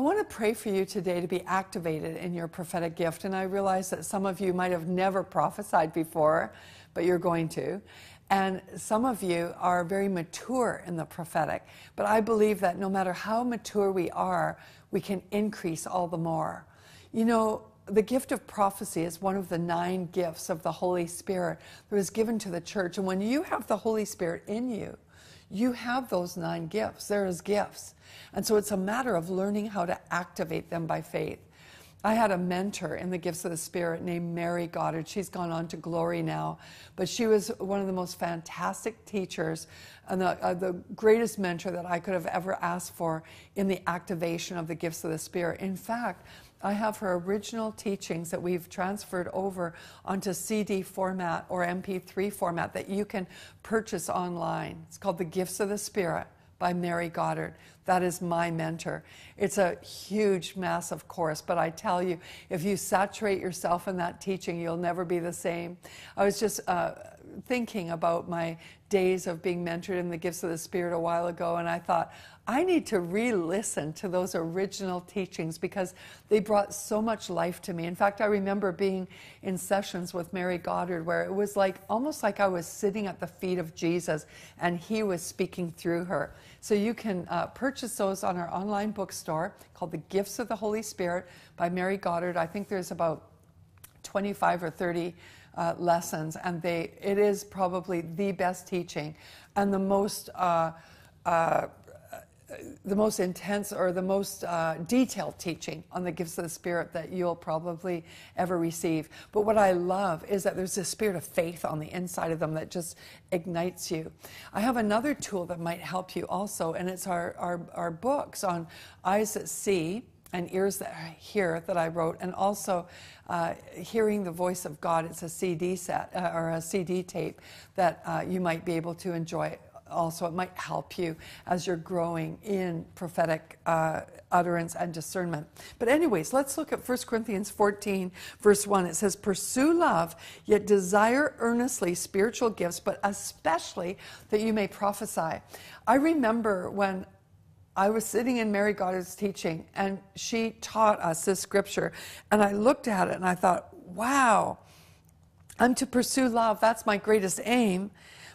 I want to pray for you today to be activated in your prophetic gift. And I realize that some of you might have never prophesied before, but you're going to. And some of you are very mature in the prophetic. But I believe that no matter how mature we are, we can increase all the more. You know, the gift of prophecy is one of the nine gifts of the Holy Spirit that was given to the church. And when you have the Holy Spirit in you, you have those nine gifts. There is gifts. And so it's a matter of learning how to activate them by faith. I had a mentor in the gifts of the Spirit named Mary Goddard. She's gone on to glory now, but she was one of the most fantastic teachers and the, uh, the greatest mentor that I could have ever asked for in the activation of the gifts of the Spirit. In fact, I have her original teachings that we've transferred over onto CD format or MP3 format that you can purchase online. It's called The Gifts of the Spirit by Mary Goddard. That is my mentor. It's a huge, massive course, but I tell you, if you saturate yourself in that teaching, you'll never be the same. I was just uh, thinking about my days of being mentored in the gifts of the Spirit a while ago, and I thought, I need to re listen to those original teachings because they brought so much life to me. In fact, I remember being in sessions with Mary Goddard where it was like almost like I was sitting at the feet of Jesus and he was speaking through her. So you can uh, purchase those on our online bookstore called The Gifts of the Holy Spirit by Mary Goddard. I think there's about 25 or 30 uh, lessons, and they it is probably the best teaching and the most. Uh, uh, the most intense or the most uh, detailed teaching on the gifts of the Spirit that you'll probably ever receive. But what I love is that there's a spirit of faith on the inside of them that just ignites you. I have another tool that might help you also, and it's our, our, our books on eyes that see and ears that hear that I wrote, and also uh, hearing the voice of God. It's a CD set uh, or a CD tape that uh, you might be able to enjoy. Also, it might help you as you're growing in prophetic uh, utterance and discernment. But, anyways, let's look at 1 Corinthians 14, verse 1. It says, Pursue love, yet desire earnestly spiritual gifts, but especially that you may prophesy. I remember when I was sitting in Mary Goddard's teaching, and she taught us this scripture. And I looked at it and I thought, wow, I'm to pursue love. That's my greatest aim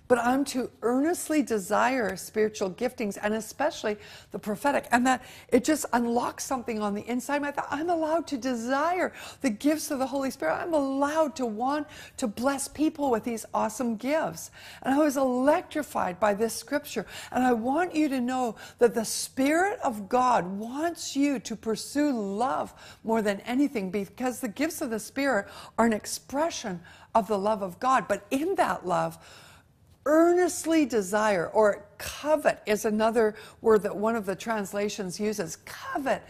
but I'm to earnestly desire spiritual giftings and especially the prophetic. And that it just unlocks something on the inside. I thought, I'm allowed to desire the gifts of the Holy Spirit. I'm allowed to want to bless people with these awesome gifts. And I was electrified by this scripture. And I want you to know that the Spirit of God wants you to pursue love more than anything because the gifts of the Spirit are an expression of the love of God. But in that love, earnestly desire, or covet is another word that one of the translations uses. Covet,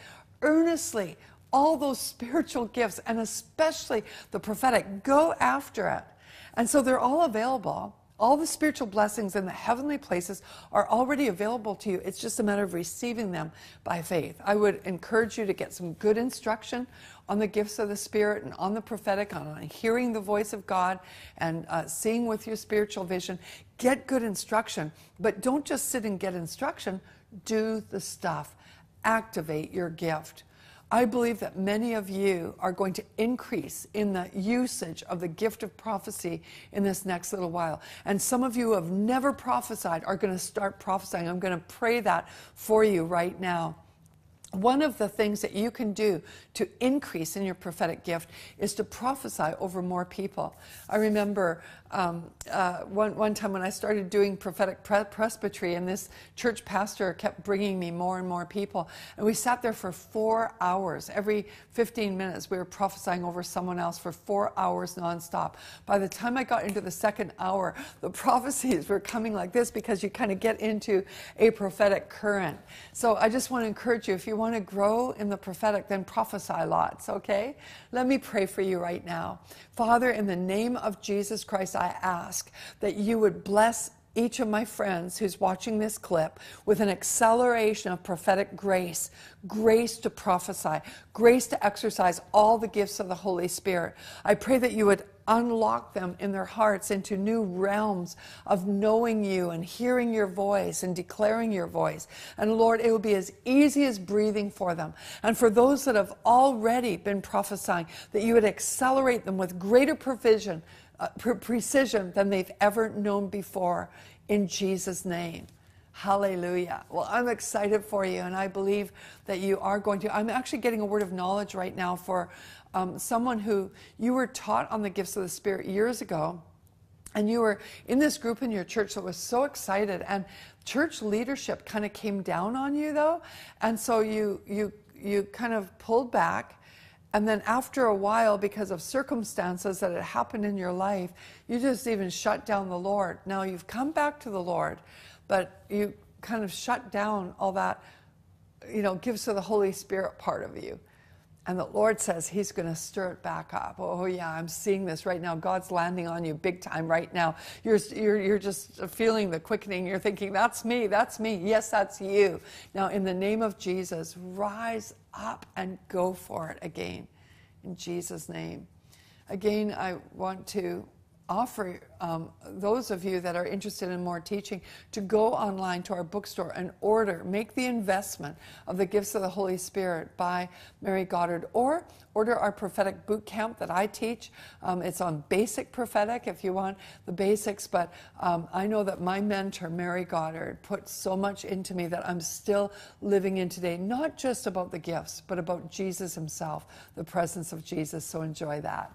earnestly, all those spiritual gifts, and especially the prophetic. Go after it. And so they're all available. All the spiritual blessings in the heavenly places are already available to you. It's just a matter of receiving them by faith. I would encourage you to get some good instruction on the gifts of the Spirit and on the prophetic, on hearing the voice of God and uh, seeing with your spiritual vision. Get good instruction, but don't just sit and get instruction. Do the stuff. Activate your gift. I believe that many of you are going to increase in the usage of the gift of prophecy in this next little while. And some of you who have never prophesied are going to start prophesying. I'm going to pray that for you right now. One of the things that you can do to increase in your prophetic gift is to prophesy over more people. I remember um, uh, one, one time when I started doing prophetic pre- presbytery, and this church pastor kept bringing me more and more people. And we sat there for four hours. Every 15 minutes, we were prophesying over someone else for four hours nonstop. By the time I got into the second hour, the prophecies were coming like this because you kind of get into a prophetic current. So I just want to encourage you if you want to grow in the prophetic, then prophesy lots, okay? Let me pray for you right now. Father, in the name of Jesus Christ, I ask that you would bless each of my friends who's watching this clip with an acceleration of prophetic grace, grace to prophesy, grace to exercise all the gifts of the Holy Spirit. I pray that you would unlock them in their hearts into new realms of knowing you and hearing your voice and declaring your voice. And Lord, it will be as easy as breathing for them. And for those that have already been prophesying, that you would accelerate them with greater provision, uh, pre- precision than they've ever known before. In Jesus' name. Hallelujah. Well, I'm excited for you, and I believe that you are going to. I'm actually getting a word of knowledge right now for um, someone who you were taught on the gifts of the Spirit years ago, and you were in this group in your church that was so excited, and church leadership kind of came down on you though, and so you you you kind of pulled back. And then after a while, because of circumstances that had happened in your life, you just even shut down the Lord. Now you've come back to the Lord, but you kind of shut down all that, you know, gives to the Holy Spirit part of you. And the Lord says He's going to stir it back up. Oh, yeah, I'm seeing this right now. God's landing on you big time right now. You're, you're, you're just feeling the quickening. You're thinking, that's me, that's me. Yes, that's you. Now, in the name of Jesus, rise up and go for it again. In Jesus' name. Again, I want to offer um, those of you that are interested in more teaching to go online to our bookstore and order, make the investment of the gifts of the Holy Spirit by Mary Goddard, or order our prophetic boot camp that I teach. Um, it's on basic prophetic if you want the basics, but um, I know that my mentor, Mary Goddard, put so much into me that I'm still living in today, not just about the gifts, but about Jesus himself, the presence of Jesus. So enjoy that.